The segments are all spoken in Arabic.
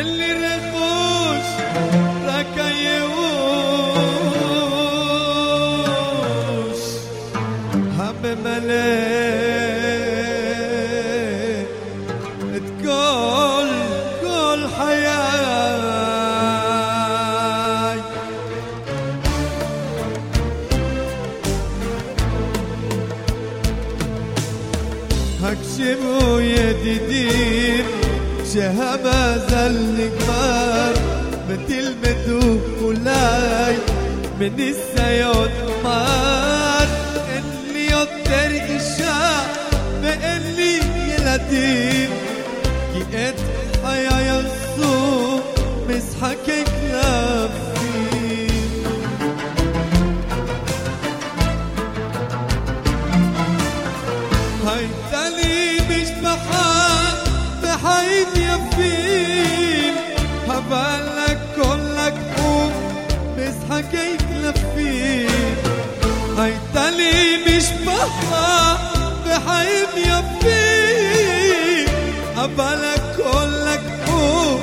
اللي رخوش ركيوش هم ملك تقول كل حياي. هكشم يدي دين شهبة زل كبار مثل مدو ولاي من السيود مار مسحكيك لفين هيتلي مش بحال بحيد يفين هبالك كلك قوم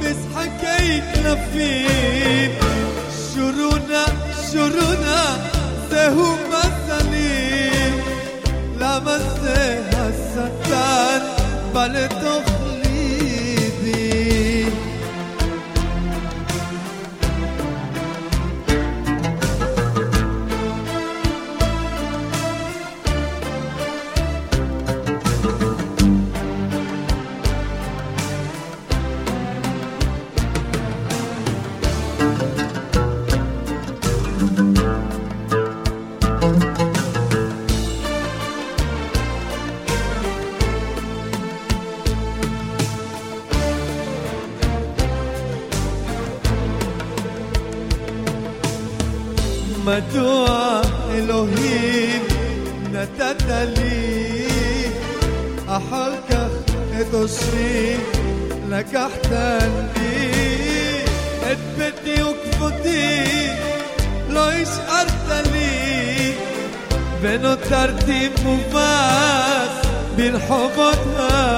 مسحكيك لفين شرونا شرونا زهو مثلين لمسها الستان بل מדוע אלוהים נתת לי אחר כך את אושרי לקחת לי את ביתי וכבודי לא השארת לי ונותרתי מובס ברחובות הספר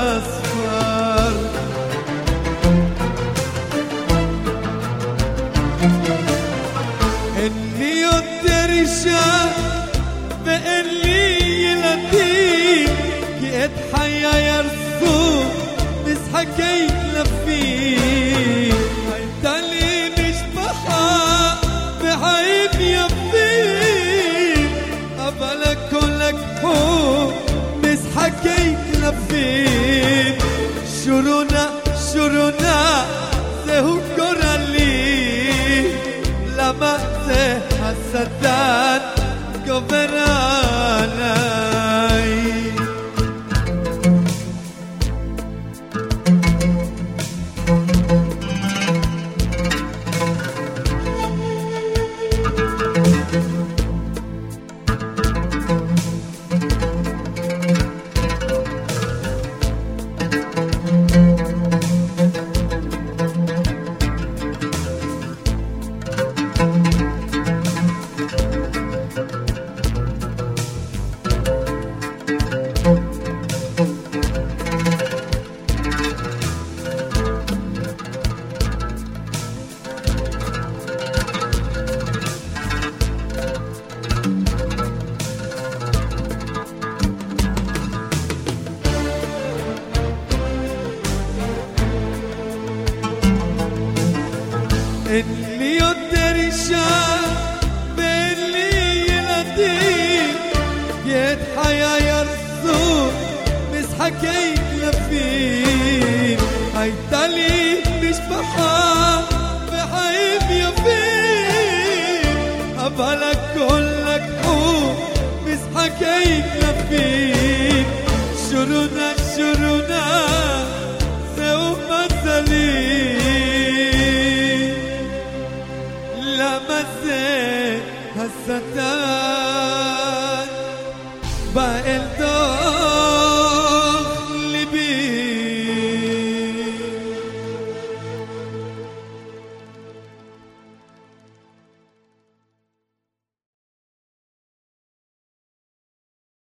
I'm Sabah eh, the hasattan governor. aceitar.